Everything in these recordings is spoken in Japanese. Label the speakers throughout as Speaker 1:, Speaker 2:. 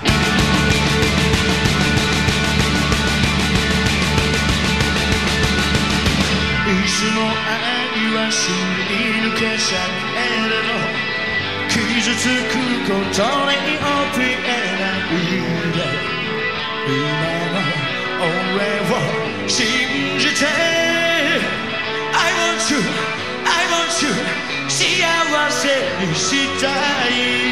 Speaker 1: いつも愛は染み抜けされるの傷つくことに怯えないん今の俺を信じて I want you, I want you 幸せにしたい。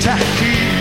Speaker 1: attack. Keep